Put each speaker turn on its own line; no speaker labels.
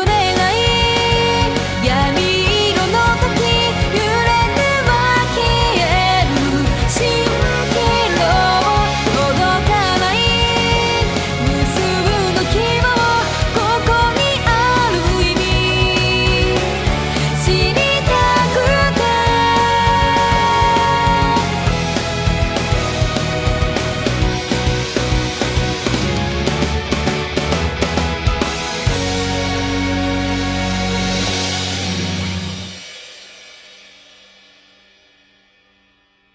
れない